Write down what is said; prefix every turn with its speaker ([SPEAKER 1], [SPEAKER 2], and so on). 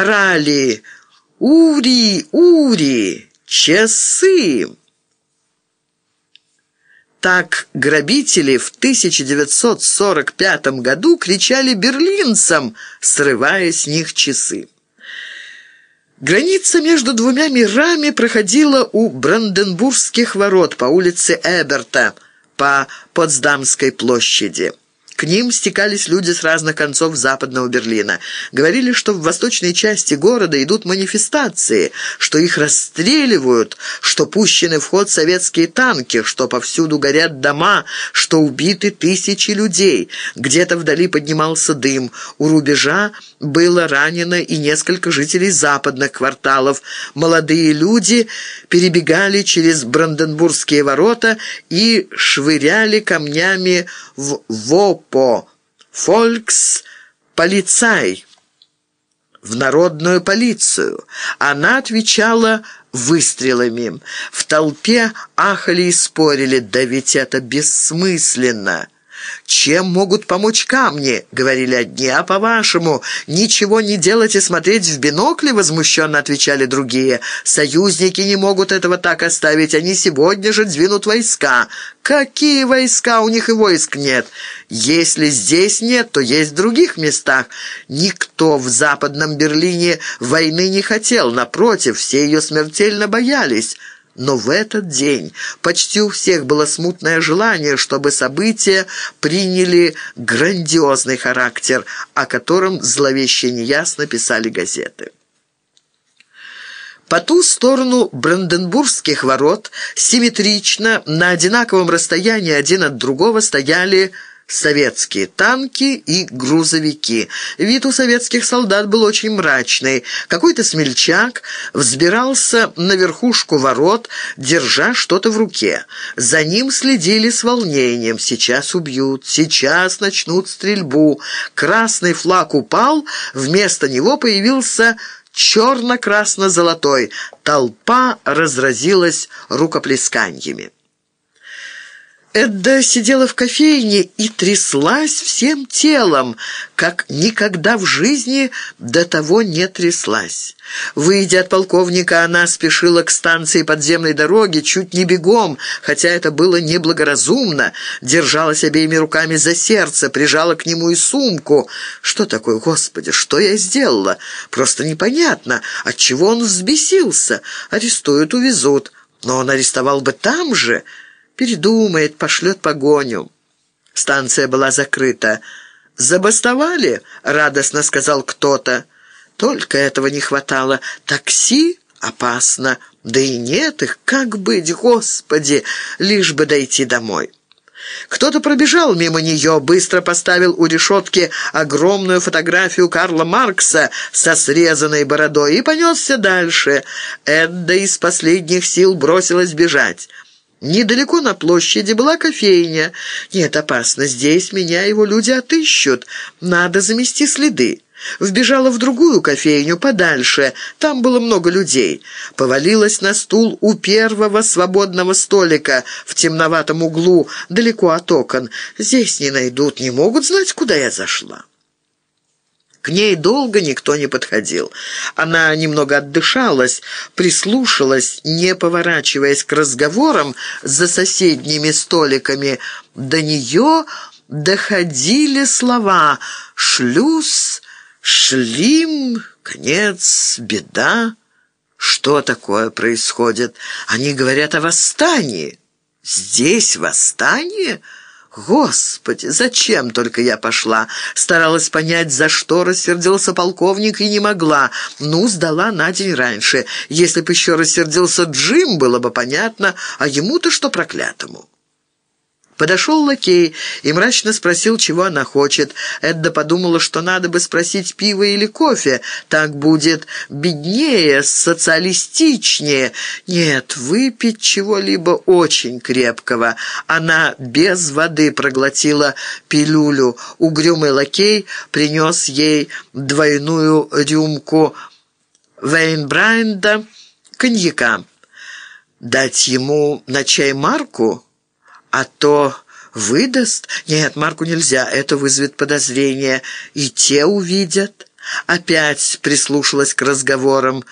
[SPEAKER 1] орали «Ури! Ури! Часы!» Так грабители в 1945 году кричали берлинцам, срывая с них часы. Граница между двумя мирами проходила у Бранденбургских ворот по улице Эберта, по Потсдамской площади. К ним стекались люди с разных концов западного Берлина. Говорили, что в восточной части города идут манифестации, что их расстреливают, что пущены в ход советские танки, что повсюду горят дома, что убиты тысячи людей. Где-то вдали поднимался дым. У рубежа было ранено и несколько жителей западных кварталов. Молодые люди перебегали через Бранденбургские ворота и швыряли камнями в ВОПО «Фолькс полицай» в народную полицию. Она отвечала выстрелами. В толпе ахали и спорили, да ведь это бессмысленно. «Чем могут помочь камни?» — говорили одни, «а по-вашему, ничего не делать и смотреть в бинокли?» — возмущенно отвечали другие. «Союзники не могут этого так оставить, они сегодня же двинут войска». «Какие войска? У них и войск нет. Если здесь нет, то есть в других местах. Никто в Западном Берлине войны не хотел, напротив, все ее смертельно боялись». Но в этот день почти у всех было смутное желание, чтобы события приняли грандиозный характер, о котором зловеще неясно писали газеты. По ту сторону Бранденбургских ворот симметрично на одинаковом расстоянии один от другого стояли советские танки и грузовики. Вид у советских солдат был очень мрачный. Какой-то смельчак взбирался на верхушку ворот, держа что-то в руке. За ним следили с волнением. Сейчас убьют, сейчас начнут стрельбу. Красный флаг упал, вместо него появился черно-красно-золотой. Толпа разразилась рукоплесканиями. Эдда сидела в кофейне и тряслась всем телом, как никогда в жизни до того не тряслась. Выйдя от полковника, она спешила к станции подземной дороги, чуть не бегом, хотя это было неблагоразумно, держалась обеими руками за сердце, прижала к нему и сумку. Что такое, Господи, что я сделала? Просто непонятно, отчего он взбесился. Арестуют, увезут. Но он арестовал бы там же... Передумает, пошлет погоню. Станция была закрыта. «Забастовали?» — радостно сказал кто-то. Только этого не хватало. Такси опасно. Да и нет их. Как быть, Господи, лишь бы дойти домой. Кто-то пробежал мимо нее, быстро поставил у решетки огромную фотографию Карла Маркса со срезанной бородой и понесся дальше. Эдда из последних сил бросилась бежать. Недалеко на площади была кофейня. Нет, опасно, здесь меня его люди отыщут. Надо замести следы. Вбежала в другую кофейню, подальше. Там было много людей. Повалилась на стул у первого свободного столика в темноватом углу, далеко от окон. Здесь не найдут, не могут знать, куда я зашла. К ней долго никто не подходил. Она немного отдышалась, прислушалась, не поворачиваясь к разговорам за соседними столиками. До нее доходили слова «шлюз», «шлим», «конец», «беда». Что такое происходит? Они говорят о восстании. Здесь восстание? Господи, зачем только я пошла? Старалась понять, за что рассердился полковник, и не могла. Ну, сдала на день раньше. Если бы еще рассердился Джим, было бы понятно, а ему-то что проклятому. Подошел лакей и мрачно спросил, чего она хочет. Эдда подумала, что надо бы спросить пиво или кофе. Так будет беднее, социалистичнее. Нет, выпить чего-либо очень крепкого. Она без воды проглотила пилюлю. Угрюмый лакей принес ей двойную рюмку Вейнбрайнда коньяка. «Дать ему на чай марку?» А то выдаст. Нет, Марку нельзя, это вызовет подозрение, и те увидят. Опять прислушалась к разговорам.